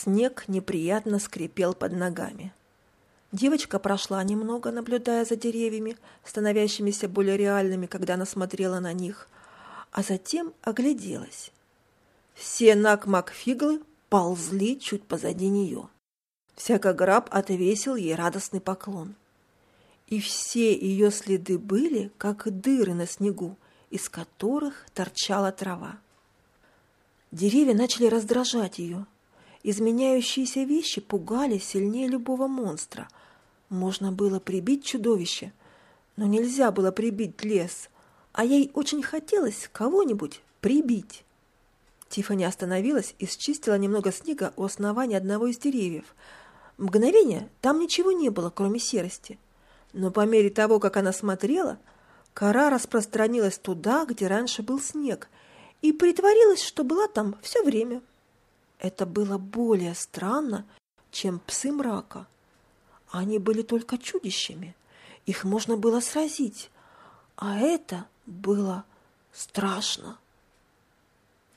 Снег неприятно скрипел под ногами. Девочка прошла немного, наблюдая за деревьями, становящимися более реальными, когда она смотрела на них, а затем огляделась. Все накмакфиглы ползли чуть позади нее. Всякограб отвесил ей радостный поклон. И все ее следы были, как дыры на снегу, из которых торчала трава. Деревья начали раздражать ее. Изменяющиеся вещи пугали сильнее любого монстра. Можно было прибить чудовище, но нельзя было прибить лес, а ей очень хотелось кого-нибудь прибить. Тиффани остановилась и счистила немного снега у основания одного из деревьев. Мгновение там ничего не было, кроме серости. Но по мере того, как она смотрела, кора распространилась туда, где раньше был снег, и притворилась, что была там все время. Это было более странно, чем псы мрака. Они были только чудищами, их можно было сразить, а это было страшно.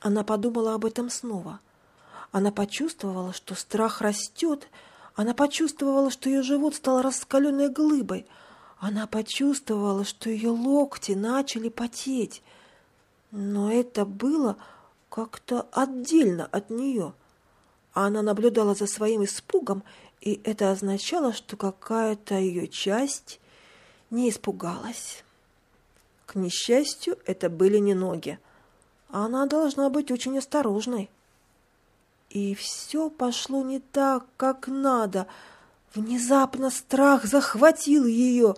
Она подумала об этом снова. Она почувствовала, что страх растет, она почувствовала, что ее живот стал раскаленной глыбой. Она почувствовала, что ее локти начали потеть. Но это было как-то отдельно от нее. Она наблюдала за своим испугом, и это означало, что какая-то ее часть не испугалась. К несчастью, это были не ноги. Она должна быть очень осторожной. И все пошло не так, как надо. Внезапно страх захватил ее.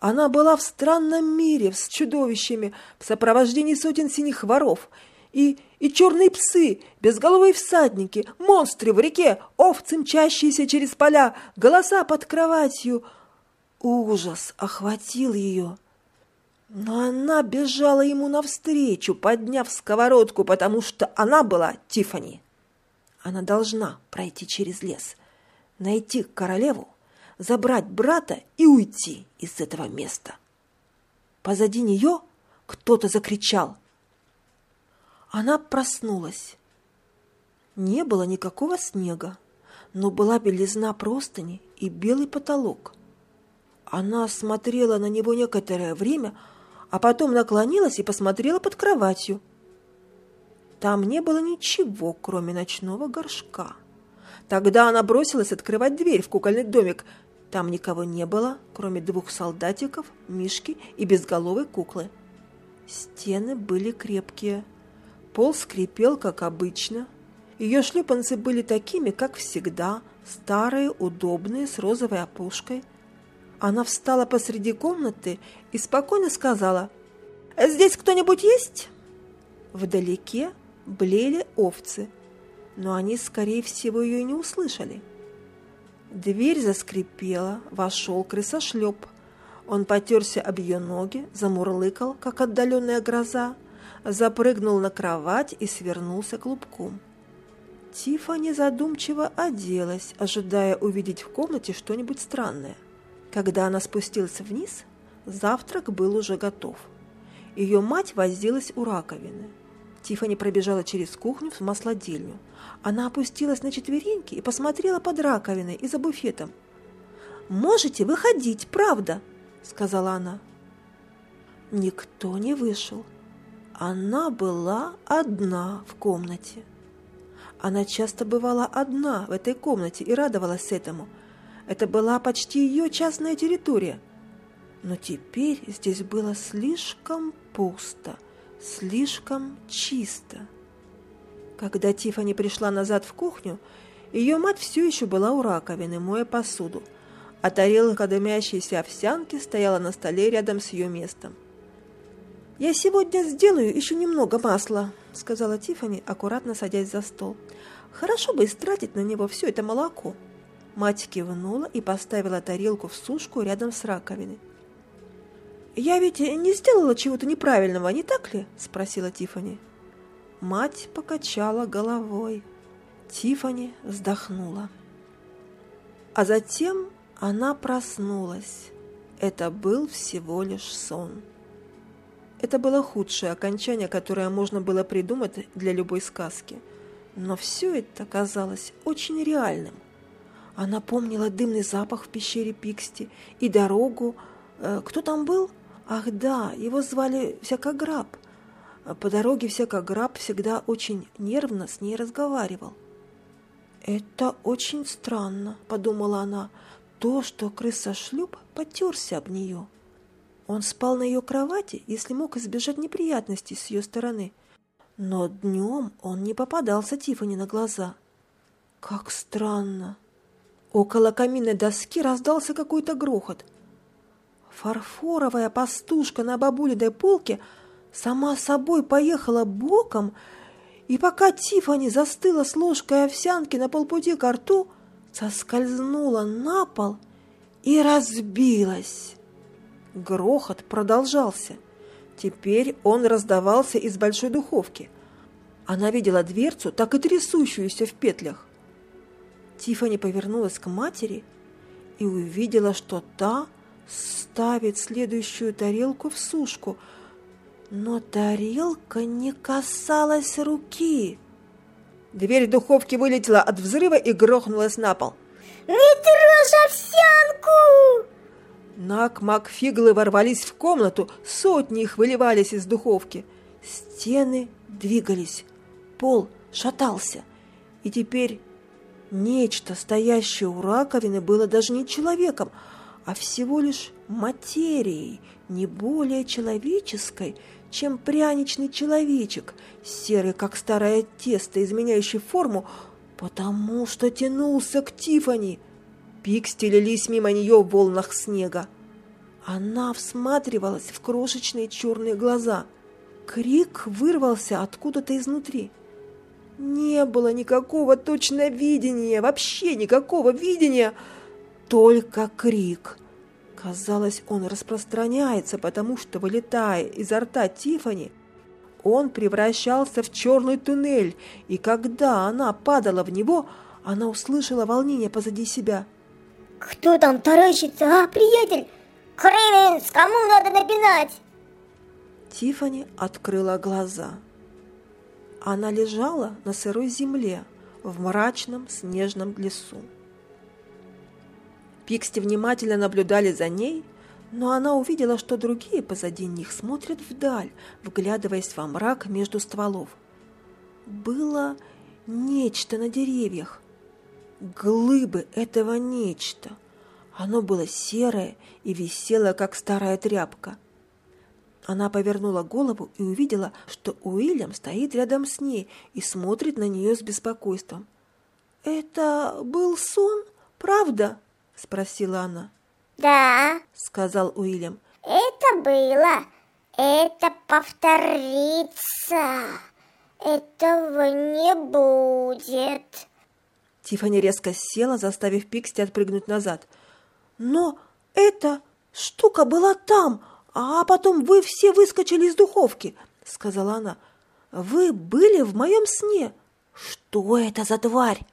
Она была в странном мире с чудовищами, в сопровождении сотен синих воров. И, и черные псы, безголовые всадники, монстры в реке, овцы, мчащиеся через поля, голоса под кроватью. Ужас охватил ее. Но она бежала ему навстречу, подняв сковородку, потому что она была Тифани. Она должна пройти через лес, найти королеву, забрать брата и уйти из этого места. Позади нее кто-то закричал. Она проснулась. Не было никакого снега, но была белизна простыни и белый потолок. Она смотрела на него некоторое время, а потом наклонилась и посмотрела под кроватью. Там не было ничего, кроме ночного горшка. Тогда она бросилась открывать дверь в кукольный домик. Там никого не было, кроме двух солдатиков, мишки и безголовой куклы. Стены были крепкие. Пол скрипел, как обычно. Ее шлепанцы были такими, как всегда, старые, удобные, с розовой опушкой. Она встала посреди комнаты и спокойно сказала «Здесь кто-нибудь есть?» Вдалеке блеяли овцы, но они, скорее всего, ее не услышали. Дверь заскрипела, вошел крысошлеп. Он потерся об ее ноги, замурлыкал, как отдаленная гроза, запрыгнул на кровать и свернулся клубком. Тиффани задумчиво оделась, ожидая увидеть в комнате что-нибудь странное. Когда она спустилась вниз, завтрак был уже готов. Ее мать возилась у раковины. Тиффани пробежала через кухню в маслодельню. Она опустилась на четвереньки и посмотрела под раковиной и за буфетом. «Можете выходить, правда?» – сказала она. Никто не вышел. Она была одна в комнате. Она часто бывала одна в этой комнате и радовалась этому. Это была почти ее частная территория. Но теперь здесь было слишком пусто – слишком чисто. Когда Тифани пришла назад в кухню, ее мать все еще была у раковины, моя посуду, а тарелка дымящейся овсянки стояла на столе рядом с ее местом. «Я сегодня сделаю еще немного масла», — сказала Тифани, аккуратно садясь за стол. «Хорошо бы истратить на него все это молоко». Мать кивнула и поставила тарелку в сушку рядом с раковиной. «Я ведь не сделала чего-то неправильного, не так ли?» – спросила Тифани. Мать покачала головой. Тифани вздохнула. А затем она проснулась. Это был всего лишь сон. Это было худшее окончание, которое можно было придумать для любой сказки. Но все это казалось очень реальным. Она помнила дымный запах в пещере Пиксти и дорогу. Э, кто там был? Ах да, его звали Всякограб. По дороге Всякограб всегда очень нервно с ней разговаривал. «Это очень странно», — подумала она, — «то, что крыса-шлюп потерся об нее». Он спал на ее кровати, если мог избежать неприятностей с ее стороны. Но днем он не попадался Тифани на глаза. Как странно. Около каминной доски раздался какой-то грохот. Фарфоровая пастушка на бабулиной полке сама собой поехала боком, и пока Тифани застыла с ложкой овсянки на полпути к рту, соскользнула на пол и разбилась. Грохот продолжался. Теперь он раздавался из большой духовки. Она видела дверцу, так и трясущуюся в петлях. Тифани повернулась к матери и увидела, что та ставит следующую тарелку в сушку, но тарелка не касалась руки. Дверь духовки вылетела от взрыва и грохнулась на пол. «Не трожь овсянку!» Нак Макфиглы ворвались в комнату, сотни их выливались из духовки. Стены двигались, пол шатался, и теперь нечто, стоящее у раковины, было даже не человеком, а всего лишь материей, не более человеческой, чем пряничный человечек, серый, как старое тесто, изменяющий форму, потому что тянулся к Тифани. Пик стелились мимо нее в волнах снега. Она всматривалась в крошечные черные глаза. Крик вырвался откуда-то изнутри. Не было никакого точного видения, вообще никакого видения, только крик. Казалось, он распространяется, потому что, вылетая изо рта Тифани, он превращался в черный туннель, и когда она падала в него, она услышала волнение позади себя – кто там таращится, а, приятель? Кривенс, кому надо напинать? Тифани открыла глаза. Она лежала на сырой земле в мрачном снежном лесу. Пиксти внимательно наблюдали за ней, но она увидела, что другие позади них смотрят вдаль, вглядываясь во мрак между стволов. Было нечто на деревьях, глыбы этого нечто. Оно было серое и висело, как старая тряпка. Она повернула голову и увидела, что Уильям стоит рядом с ней и смотрит на нее с беспокойством. «Это был сон, правда?» – спросила она. «Да», – сказал Уильям. «Это было. Это повторится. Этого не будет». Тифани резко села, заставив Пиксти отпрыгнуть назад. «Но эта штука была там, а потом вы все выскочили из духовки», — сказала она. «Вы были в моем сне. Что это за тварь?»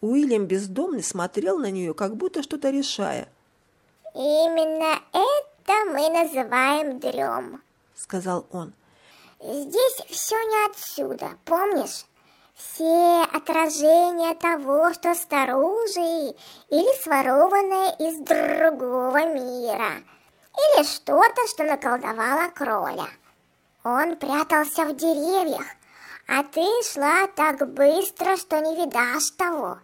Уильям бездомный смотрел на нее, как будто что-то решая. «Именно это мы называем дрем», — сказал он. «Здесь все не отсюда, помнишь? Все отражения того, что снаружи, или сворованное из другого мира, или что-то, что наколдовала кроля. Он прятался в деревьях, а ты шла так быстро, что не видашь того.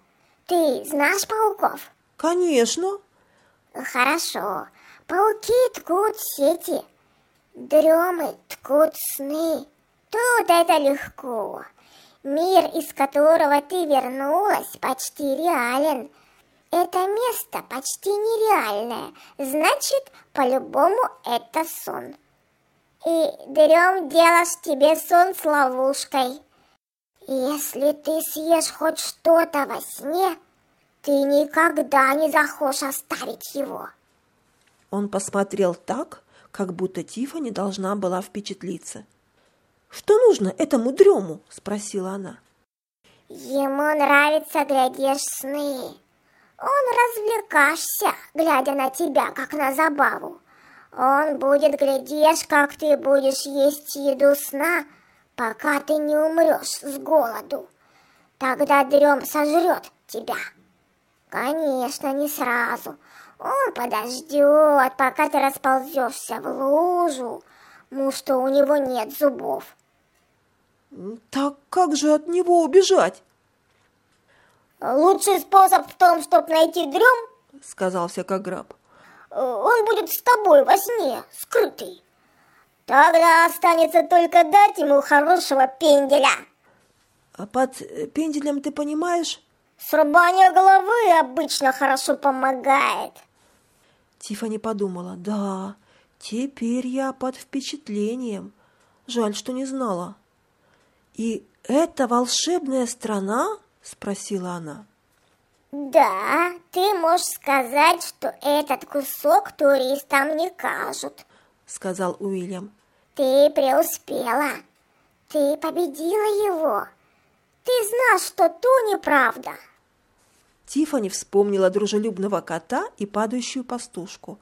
Ты знаешь пауков? Конечно. Хорошо. Пауки ткут сети, дремы ткут сны. Тут это легко. Мир, из которого ты вернулась, почти реален. Это место почти нереальное, значит, по-любому это сон. И дрем делаешь тебе сон с ловушкой. Если ты съешь хоть что-то во сне, ты никогда не захочешь оставить его. Он посмотрел так, как будто Тифа не должна была впечатлиться. «Что нужно этому дрему?» – спросила она. «Ему нравится глядишь сны. Он развлекашься, глядя на тебя, как на забаву. Он будет глядишь, как ты будешь есть еду сна, пока ты не умрешь с голоду. Тогда дрем сожрет тебя. Конечно, не сразу. Он подождет, пока ты расползешься в лужу, ну что у него нет зубов. Так как же от него убежать? Лучший способ в том, чтобы найти дрем, сказал всякограб. Он будет с тобой во сне, скрытый. Тогда останется только дать ему хорошего пенделя. А под пенделем ты понимаешь? Срубание головы обычно хорошо помогает. Тифани подумала, да, теперь я под впечатлением. Жаль, что не знала. И это волшебная страна? Спросила она. Да, ты можешь сказать, что этот кусок туристам не кажут, сказал Уильям. Ты преуспела. Ты победила его. Ты знаешь, что то неправда. Тифани вспомнила дружелюбного кота и падающую пастушку.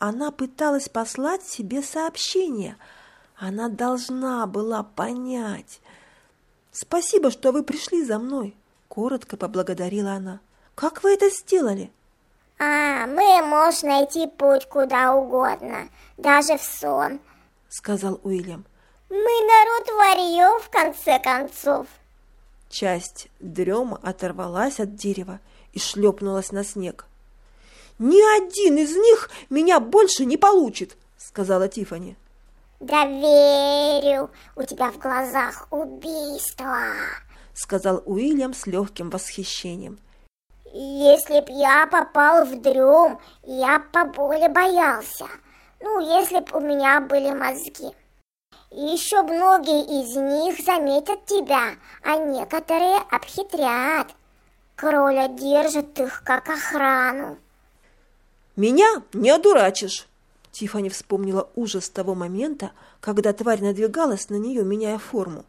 Она пыталась послать себе сообщение. Она должна была понять. «Спасибо, что вы пришли за мной», — коротко поблагодарила она. «Как вы это сделали?» «А, мы можем найти путь куда угодно, даже в сон», — сказал Уильям. «Мы народ варьё, в конце концов». Часть дрема оторвалась от дерева и шлепнулась на снег. «Ни один из них меня больше не получит!» — сказала Тифани. «Да верю, у тебя в глазах убийство!» — сказал Уильям с легким восхищением. Если б я попал в дрем, я б поболее боялся. Ну, если б у меня были мозги. И еще многие из них заметят тебя, а некоторые обхитрят. Кроля держит их как охрану. Меня не одурачишь. Тифани вспомнила ужас того момента, когда тварь надвигалась на нее, меняя форму.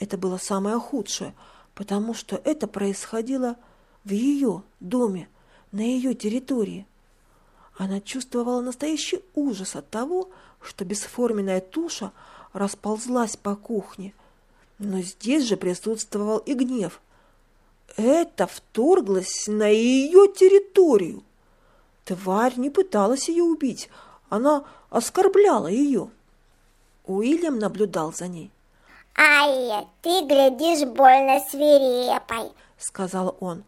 Это было самое худшее, потому что это происходило в ее доме, на ее территории. Она чувствовала настоящий ужас от того, что бесформенная туша расползлась по кухне. Но здесь же присутствовал и гнев. Это вторглось на ее территорию. Тварь не пыталась ее убить, она оскорбляла ее. Уильям наблюдал за ней. «Ай, ты глядишь больно свирепой», — сказал он.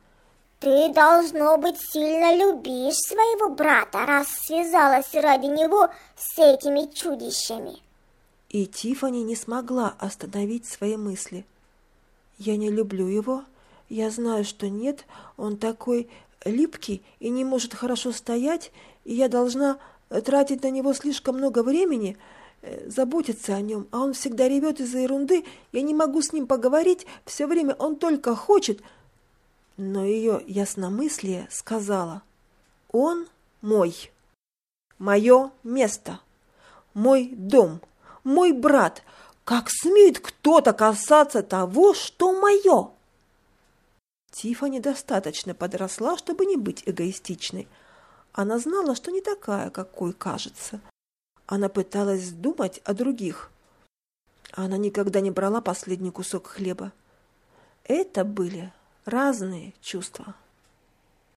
Ты, должно быть, сильно любишь своего брата, раз связалась ради него с этими чудищами. И Тифани не смогла остановить свои мысли. Я не люблю его. Я знаю, что нет, он такой липкий и не может хорошо стоять, и я должна тратить на него слишком много времени, э, заботиться о нем, а он всегда ревет из-за ерунды, я не могу с ним поговорить, все время он только хочет, но ее ясномыслие сказала, «Он мой, мое место, мой дом, мой брат. Как смеет кто-то касаться того, что мое?» Тифа достаточно подросла, чтобы не быть эгоистичной. Она знала, что не такая, какой кажется. Она пыталась думать о других. Она никогда не брала последний кусок хлеба. Это были разные чувства.